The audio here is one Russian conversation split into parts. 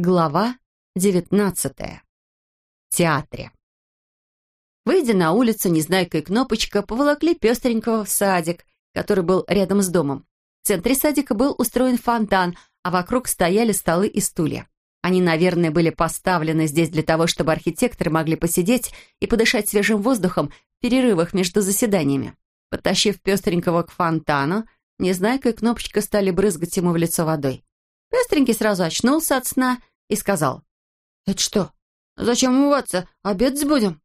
Глава девятнадцатая. Театре. Выйдя на улицу, Незнайка и Кнопочка поволокли пестренького в садик, который был рядом с домом. В центре садика был устроен фонтан, а вокруг стояли столы и стулья. Они, наверное, были поставлены здесь для того, чтобы архитекторы могли посидеть и подышать свежим воздухом в перерывах между заседаниями. Подтащив пестренького к фонтану, Незнайка и Кнопочка стали брызгать ему в лицо водой. Пестренький сразу очнулся от сна и сказал. «Это что? Зачем умываться? Обедать будем?»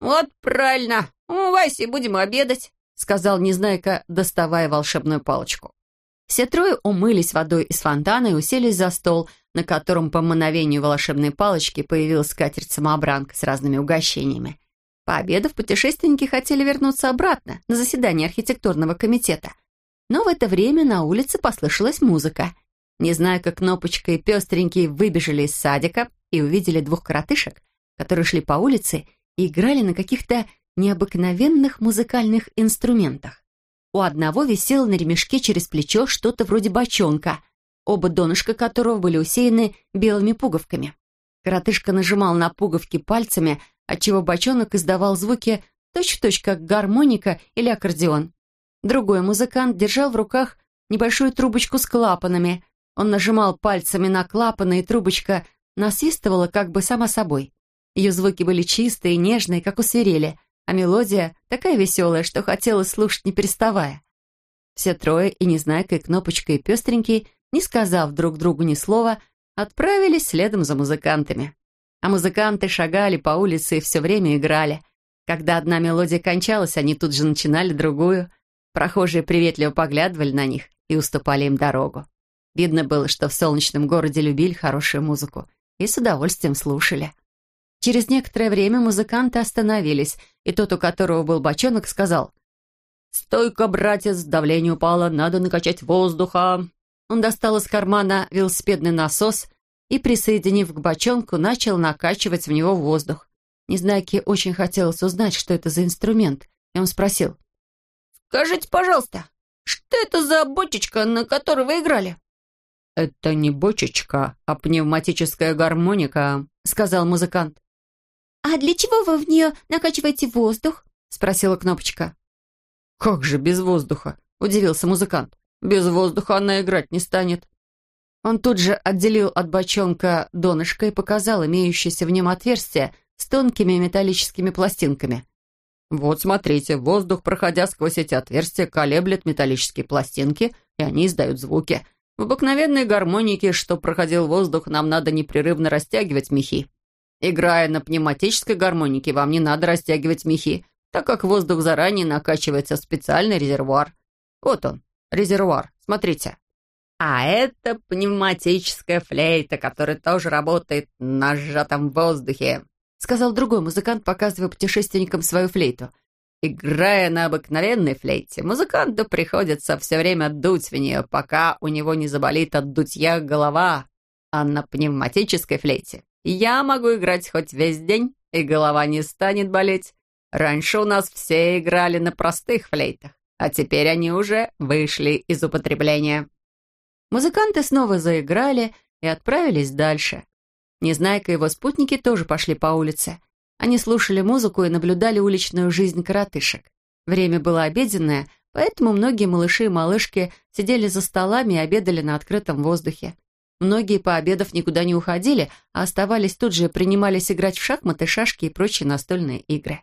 «Вот правильно. Умывайся и будем обедать», — сказал Незнайка, доставая волшебную палочку. Все трое умылись водой из фонтана и уселись за стол, на котором по мановению волшебной палочки появилась скатерть-самобранка с разными угощениями. Пообедав, путешественники хотели вернуться обратно на заседание архитектурного комитета. Но в это время на улице послышалась музыка — не зная, как Кнопочка и Пестренький выбежали из садика и увидели двух коротышек, которые шли по улице и играли на каких-то необыкновенных музыкальных инструментах. У одного висело на ремешке через плечо что-то вроде бочонка, оба донышка которого были усеяны белыми пуговками. Коротышка нажимал на пуговки пальцами, отчего бочонок издавал звуки точь-в-точь, -точь, как гармоника или аккордеон. Другой музыкант держал в руках небольшую трубочку с клапанами, он нажимал пальцами на клапаны, и трубочка насвистывала как бы сама собой. Ее звуки были чистые нежные, как у свирели, а мелодия такая веселая, что хотелось слушать, не переставая. Все трое, и Незнайка, и Кнопочка, и Пестренький, не сказав друг другу ни слова, отправились следом за музыкантами. А музыканты шагали по улице и все время играли. Когда одна мелодия кончалась, они тут же начинали другую. Прохожие приветливо поглядывали на них и уступали им дорогу. Видно было, что в солнечном городе любили хорошую музыку и с удовольствием слушали. Через некоторое время музыканты остановились, и тот, у которого был бочонок, сказал «Стойка, братец, давление упало, надо накачать воздуха». Он достал из кармана велосипедный насос и, присоединив к бочонку, начал накачивать в него воздух. Незнайке очень хотелось узнать, что это за инструмент, и он спросил. «Скажите, пожалуйста, что это за бочечка, на которой вы играли?» «Это не бочечка, а пневматическая гармоника», — сказал музыкант. «А для чего вы в нее накачиваете воздух?» — спросила Кнопочка. «Как же без воздуха?» — удивился музыкант. «Без воздуха она играть не станет». Он тут же отделил от бочонка донышко и показал имеющееся в нем отверстие с тонкими металлическими пластинками. «Вот смотрите, воздух, проходя сквозь эти отверстия, колеблет металлические пластинки, и они издают звуки. В обыкновенной гармонике, что проходил воздух, нам надо непрерывно растягивать мехи. Играя на пневматической гармонике, вам не надо растягивать мехи, так как воздух заранее накачивается в специальный резервуар. Вот он, резервуар, смотрите. А это пневматическая флейта, которая тоже работает на сжатом воздухе, сказал другой музыкант, показывая путешественникам свою флейту — Играя на обыкновенной флейте, музыканту приходится все время дуть в нее, пока у него не заболит от дутья голова. А на пневматической флейте я могу играть хоть весь день, и голова не станет болеть. Раньше у нас все играли на простых флейтах, а теперь они уже вышли из употребления. Музыканты снова заиграли и отправились дальше. Незнайка и его спутники тоже пошли по улице. Они слушали музыку и наблюдали уличную жизнь коротышек. Время было обеденное, поэтому многие малыши и малышки сидели за столами и обедали на открытом воздухе. Многие, пообедав, никуда не уходили, а оставались тут же и принимались играть в шахматы, шашки и прочие настольные игры.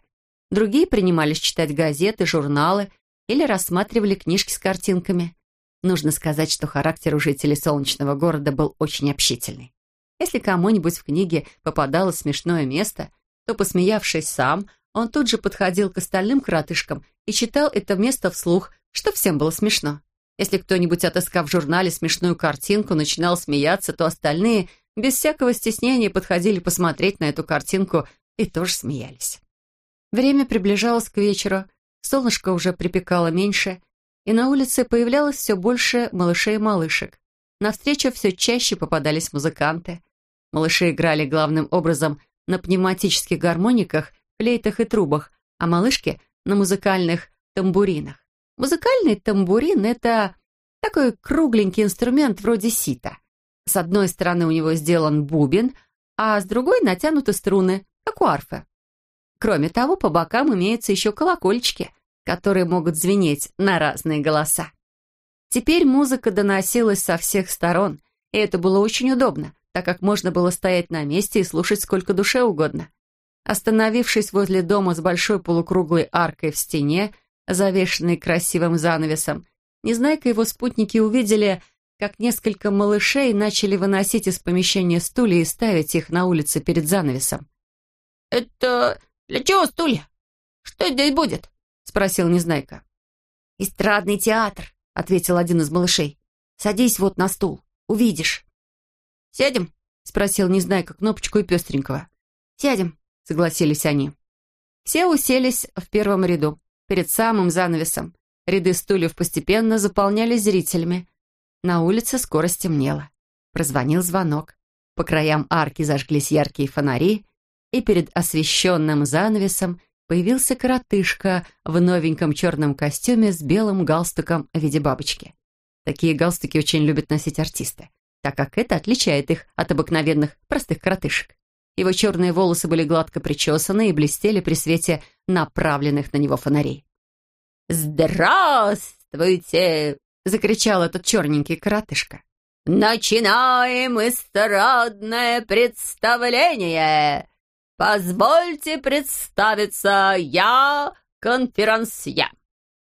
Другие принимались читать газеты, журналы или рассматривали книжки с картинками. Нужно сказать, что характер у жителей солнечного города был очень общительный. Если кому-нибудь в книге попадалось смешное место – то, посмеявшись сам, он тут же подходил к остальным коротышкам и читал это место вслух, что всем было смешно. Если кто-нибудь, отыскав в журнале смешную картинку, начинал смеяться, то остальные без всякого стеснения подходили посмотреть на эту картинку и тоже смеялись. Время приближалось к вечеру, солнышко уже припекало меньше, и на улице появлялось все больше малышей и малышек. Навстречу все чаще попадались музыканты. Малыши играли главным образом на пневматических гармониках, флейтах и трубах, а малышки — на музыкальных тамбуринах. Музыкальный тамбурин — это такой кругленький инструмент вроде сита. С одной стороны у него сделан бубен, а с другой натянуты струны, как у арфы. Кроме того, по бокам имеются еще колокольчики, которые могут звенеть на разные голоса. Теперь музыка доносилась со всех сторон, и это было очень удобно, так как можно было стоять на месте и слушать сколько душе угодно. Остановившись возле дома с большой полукруглой аркой в стене, завешенной красивым занавесом, Незнайка и его спутники увидели, как несколько малышей начали выносить из помещения стулья и ставить их на улице перед занавесом. «Это для чего стулья? Что здесь будет?» — спросил Незнайка. «Эстрадный театр», — ответил один из малышей. «Садись вот на стул, увидишь». «Сядем?» — спросил Незнайка кнопочку и пестренького. «Сядем», — согласились они. Все уселись в первом ряду, перед самым занавесом. Ряды стульев постепенно заполнялись зрителями. На улице скоро стемнело. Прозвонил звонок. По краям арки зажглись яркие фонари, и перед освещенным занавесом появился коротышка в новеньком черном костюме с белым галстуком в виде бабочки. Такие галстуки очень любят носить артисты, так как это отличает их от обыкновенных простых коротышек. Его черные волосы были гладко причесаны и блестели при свете направленных на него фонарей. «Здравствуйте!» — закричал этот черненький коротышка. «Начинаем эстрадное представление! «Позвольте представиться, я конферансье.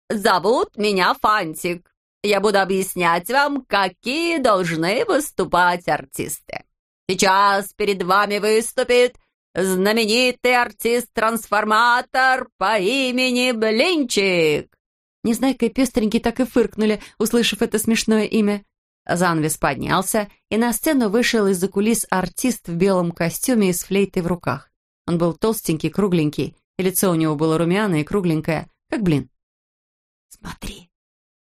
Зовут меня Фантик. Я буду объяснять вам, какие должны выступать артисты. Сейчас перед вами выступит знаменитый артист-трансформатор по имени Блинчик». Незнайка и пестренький так и фыркнули, услышав это смешное имя. Занавес поднялся, и на сцену вышел из-за кулис артист в белом костюме и с флейтой в руках. Он был толстенький, кругленький, и лицо у него было румяное и кругленькое, как блин. «Смотри,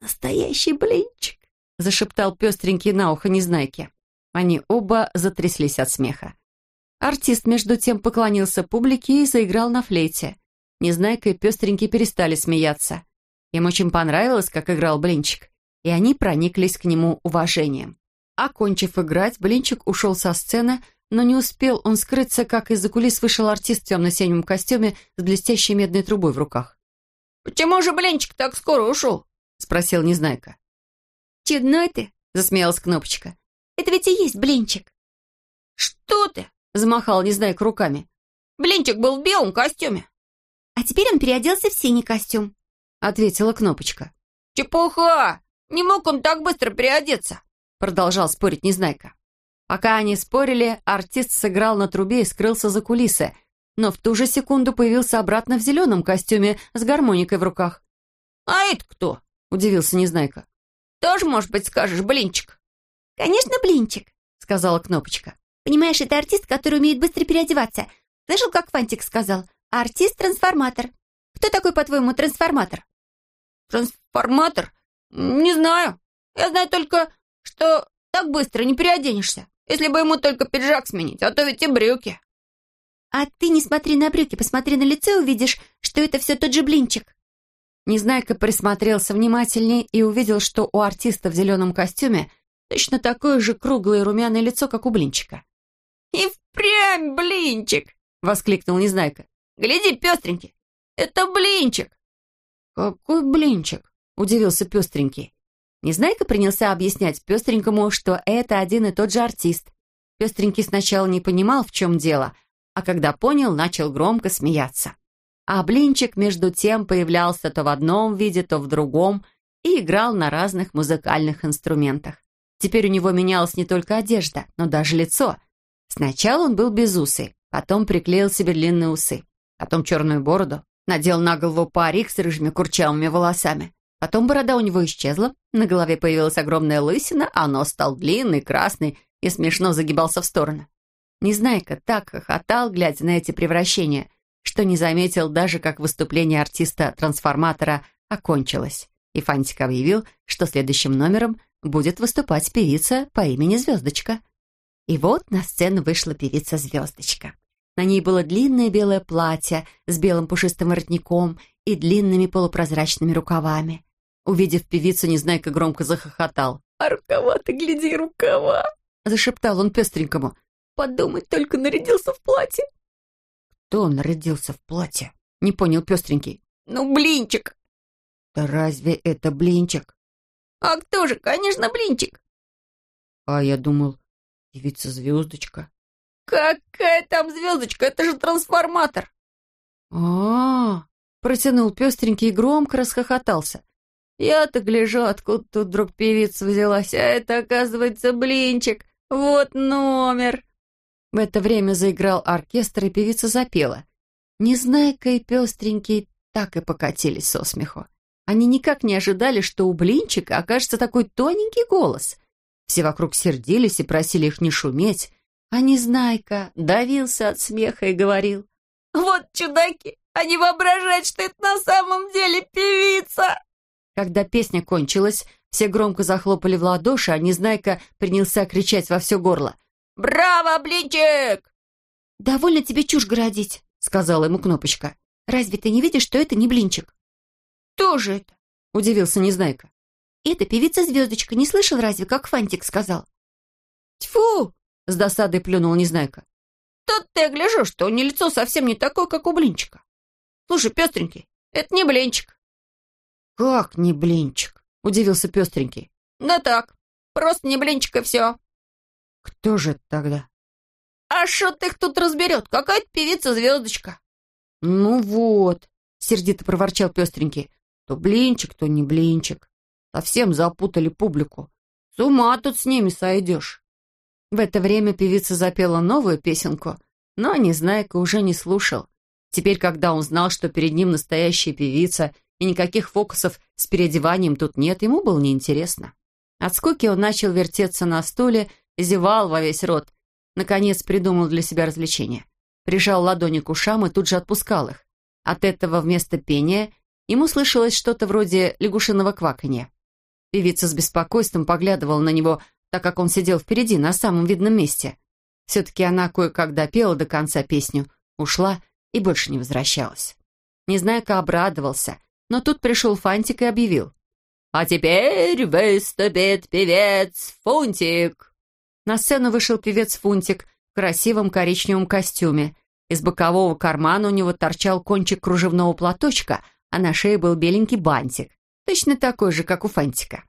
настоящий блинчик!» — зашептал пестренький на ухо Незнайке. Они оба затряслись от смеха. Артист, между тем, поклонился публике и заиграл на флейте. Незнайка и пестренький перестали смеяться. Им очень понравилось, как играл Блинчик, и они прониклись к нему уважением. Окончив играть, Блинчик ушел со сцены, но не успел он скрыться, как из-за кулис вышел артист в темно-синем костюме с блестящей медной трубой в руках. «Почему же Блинчик так скоро ушел?» — спросил Незнайка. «Чудной ты!» — засмеялась Кнопочка. «Это ведь и есть Блинчик!» «Что ты?» — замахал Незнайка руками. «Блинчик был в белом костюме!» «А теперь он переоделся в синий костюм!» — ответила Кнопочка. «Чепуха! Не мог он так быстро переодеться!» — продолжал спорить Незнайка. Пока они спорили, артист сыграл на трубе и скрылся за кулисы, но в ту же секунду появился обратно в зеленом костюме с гармоникой в руках. «А это кто?» — удивился Незнайка. «Тоже, может быть, скажешь, блинчик?» «Конечно, блинчик», — сказала Кнопочка. «Понимаешь, это артист, который умеет быстро переодеваться. Слышал, как Фантик сказал? Артист-трансформатор. Кто такой, по-твоему, трансформатор?» «Трансформатор? Не знаю. Я знаю только, что так быстро не переоденешься. Если бы ему только пиджак сменить, а то ведь и брюки. А ты не смотри на брюки, посмотри на лицо и увидишь, что это все тот же блинчик. Незнайка присмотрелся внимательнее и увидел, что у артиста в зеленом костюме точно такое же круглое румяное лицо, как у блинчика. «И впрямь блинчик!» — воскликнул Незнайка. «Гляди, пестренький, это блинчик!» «Какой блинчик?» — удивился пестренький. Незнайка принялся объяснять пестренькому, что это один и тот же артист. Пестренький сначала не понимал, в чем дело, а когда понял, начал громко смеяться. А блинчик, между тем, появлялся то в одном виде, то в другом и играл на разных музыкальных инструментах. Теперь у него менялась не только одежда, но даже лицо. Сначала он был без усы, потом приклеил себе длинные усы, потом черную бороду, надел на голову парик с рыжими курчавыми волосами, Потом борода у него исчезла, на голове появилась огромная лысина, а нос стал длинный, красный и смешно загибался в стороны. Незнайка так хохотал, глядя на эти превращения, что не заметил даже, как выступление артиста-трансформатора окончилось. И Фантик объявил, что следующим номером будет выступать певица по имени Звездочка. И вот на сцену вышла певица Звездочка. На ней было длинное белое платье с белым пушистым воротником и длинными полупрозрачными рукавами. Увидев певицу, Незнайка громко захохотал. «А рукава-то, гляди, рукава!» — зашептал он пестренькому. «Подумать, только нарядился в платье». «Кто нарядился в платье?» — не понял пестренький. «Ну, блинчик!» «Да разве это блинчик?» «А кто же? Конечно, блинчик!» «А я думал, девица-звездочка». «Какая там звездочка? Это же трансформатор!» «А-а-а!» — протянул пестренький и громко расхохотался. «Я-то гляжу, откуда тут вдруг певица взялась, а это, оказывается, блинчик. Вот номер!» В это время заиграл оркестр, и певица запела. Незнайка и пестренький так и покатились со смеху. Они никак не ожидали, что у блинчика окажется такой тоненький голос. Все вокруг сердились и просили их не шуметь, а Незнайка давился от смеха и говорил. «Вот чудаки! Они воображают, что это на самом деле певица!» Когда песня кончилась, все громко захлопали в ладоши, а Незнайка принялся кричать во все горло. «Браво, блинчик!» «Довольно тебе чушь городить», — сказала ему Кнопочка. «Разве ты не видишь, что это не блинчик?» «Кто же это?» — удивился Незнайка. «Это певица-звездочка. Не слышал разве, как Фантик сказал?» «Тьфу!» — с досадой плюнул Незнайка. «Тут ты гляжу, что у нее лицо совсем не такое, как у блинчика. Слушай, пестренький, это не блинчик». «Как не блинчик?» — удивился пестренький. «Да так, просто не блинчик и все». «Кто же это тогда?» «А что ты их тут разберет? Какая-то певица-звездочка». «Ну вот», — сердито проворчал пестренький. «То блинчик, то не блинчик. Совсем запутали публику. С ума тут с ними сойдешь». В это время певица запела новую песенку, но Незнайка уже не слушал. Теперь, когда он знал, что перед ним настоящая певица и никаких фокусов с переодеванием тут нет, ему было неинтересно. От скуки он начал вертеться на стуле, зевал во весь рот. Наконец придумал для себя развлечение. Прижал ладони к ушам и тут же отпускал их. От этого вместо пения ему слышалось что-то вроде лягушиного кваканья. Певица с беспокойством поглядывала на него, так как он сидел впереди, на самом видном месте. Все-таки она кое-как допела до конца песню, ушла и больше не возвращалась. Незнайка обрадовался, но тут пришел Фантик и объявил. «А теперь выступит певец Фунтик!» На сцену вышел певец Фунтик в красивом коричневом костюме. Из бокового кармана у него торчал кончик кружевного платочка, а на шее был беленький бантик, точно такой же, как у Фантика.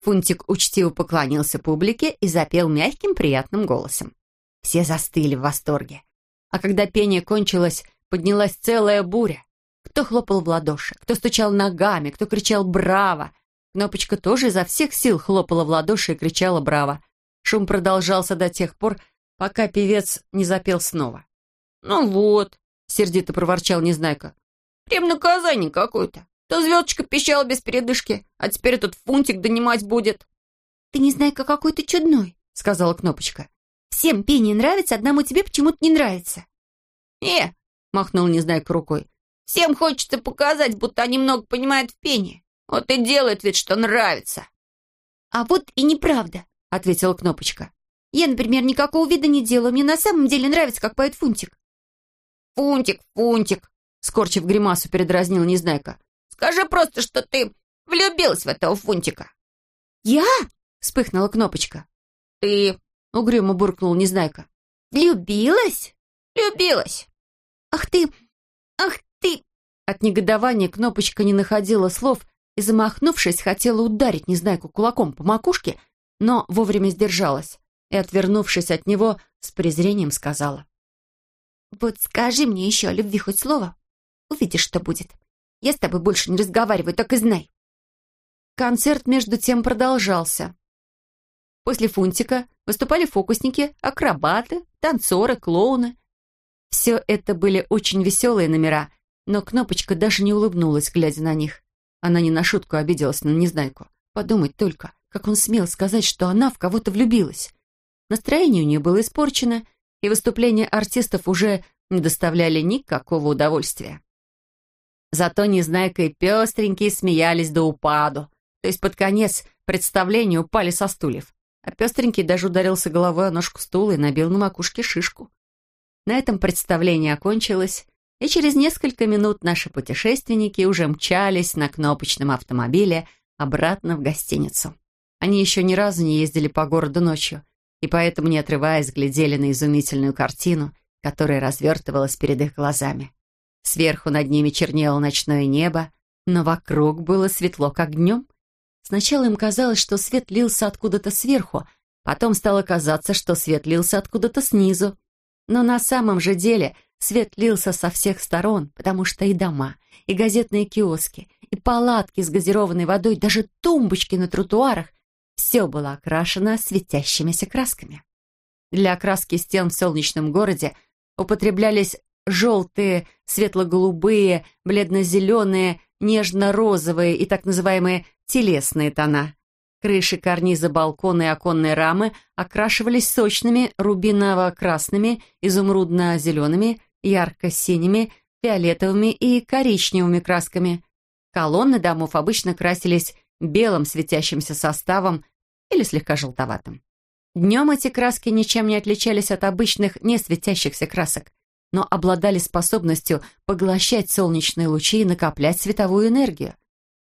Фунтик учтиво поклонился публике и запел мягким приятным голосом. Все застыли в восторге. А когда пение кончилось, поднялась целая буря. Кто хлопал в ладоши, кто стучал ногами, кто кричал «Браво!». Кнопочка тоже изо всех сил хлопала в ладоши и кричала «Браво!». Шум продолжался до тех пор, пока певец не запел снова. «Ну вот», — сердито проворчал Незнайка. «Прям наказание какое-то. То звездочка пищала без передышки, а теперь этот фунтик донимать будет». «Ты не знай, как какой ты чудной», — сказала Кнопочка. «Всем пение нравится, одному тебе почему-то не нравится». «Не», «Э!» — махнул Незнайка рукой. «Всем хочется показать, будто они много понимают в пении. Вот и делает вид, что нравится». «А вот и неправда», — ответила Кнопочка. «Я, например, никакого вида не делаю. Мне на самом деле нравится, как поет Фунтик». «Фунтик, Фунтик», — скорчив гримасу, передразнил Незнайка. «Скажи просто, что ты влюбилась в этого Фунтика». «Я?» — вспыхнула Кнопочка. «Ты...» — угрюмо буркнул Незнайка. «Влюбилась?» «Влюбилась». «Ах ты! Ах ты!» От негодования Кнопочка не находила слов и, замахнувшись, хотела ударить Незнайку кулаком по макушке, но вовремя сдержалась и, отвернувшись от него, с презрением сказала. «Вот скажи мне еще о любви хоть слово. Увидишь, что будет. Я с тобой больше не разговариваю, так и знай». Концерт между тем продолжался. После Фунтика выступали фокусники, акробаты, танцоры, клоуны. Все это были очень веселые номера, но Кнопочка даже не улыбнулась, глядя на них. Она не на шутку обиделась на Незнайку. Подумать только, как он смел сказать, что она в кого-то влюбилась. Настроение у нее было испорчено, и выступления артистов уже не доставляли никакого удовольствия. Зато Незнайка и Пестренький смеялись до упаду, то есть под конец представления упали со стульев, а Пестренький даже ударился головой о ножку стула и набил на макушке шишку. На этом представление окончилось, и через несколько минут наши путешественники уже мчались на кнопочном автомобиле обратно в гостиницу. Они еще ни разу не ездили по городу ночью, и поэтому, не отрываясь, глядели на изумительную картину, которая развертывалась перед их глазами. Сверху над ними чернело ночное небо, но вокруг было светло, как днем. Сначала им казалось, что свет лился откуда-то сверху, потом стало казаться, что свет лился откуда-то снизу. Но на самом же деле свет лился со всех сторон, потому что и дома, и газетные киоски, и палатки с газированной водой, даже тумбочки на тротуарах — все было окрашено светящимися красками. Для окраски стен в солнечном городе употреблялись желтые, светло-голубые, бледно-зеленые, нежно-розовые и так называемые телесные тона. Крыши, карнизы, балконы и оконные рамы окрашивались сочными рубиново-красными, изумрудно-зелеными, ярко-синими, фиолетовыми и коричневыми красками. Колонны домов обычно красились белым светящимся составом или слегка желтоватым. Днем эти краски ничем не отличались от обычных несветящихся красок но обладали способностью поглощать солнечные лучи и накоплять световую энергию.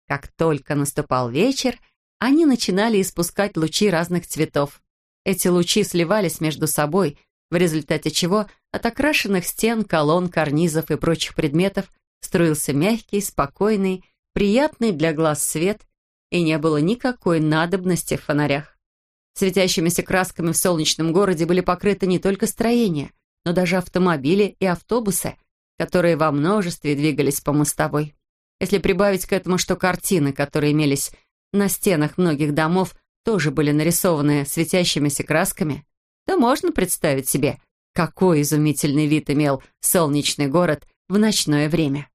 Как только наступал вечер, они начинали испускать лучи разных цветов. Эти лучи сливались между собой, в результате чего от окрашенных стен, колонн, карнизов и прочих предметов струился мягкий, спокойный, приятный для глаз свет, и не было никакой надобности в фонарях. Светящимися красками в солнечном городе были покрыты не только строения, но даже автомобили и автобусы, которые во множестве двигались по мостовой. Если прибавить к этому, что картины, которые имелись на стенах многих домов, тоже были нарисованы светящимися красками, то можно представить себе, какой изумительный вид имел солнечный город в ночное время.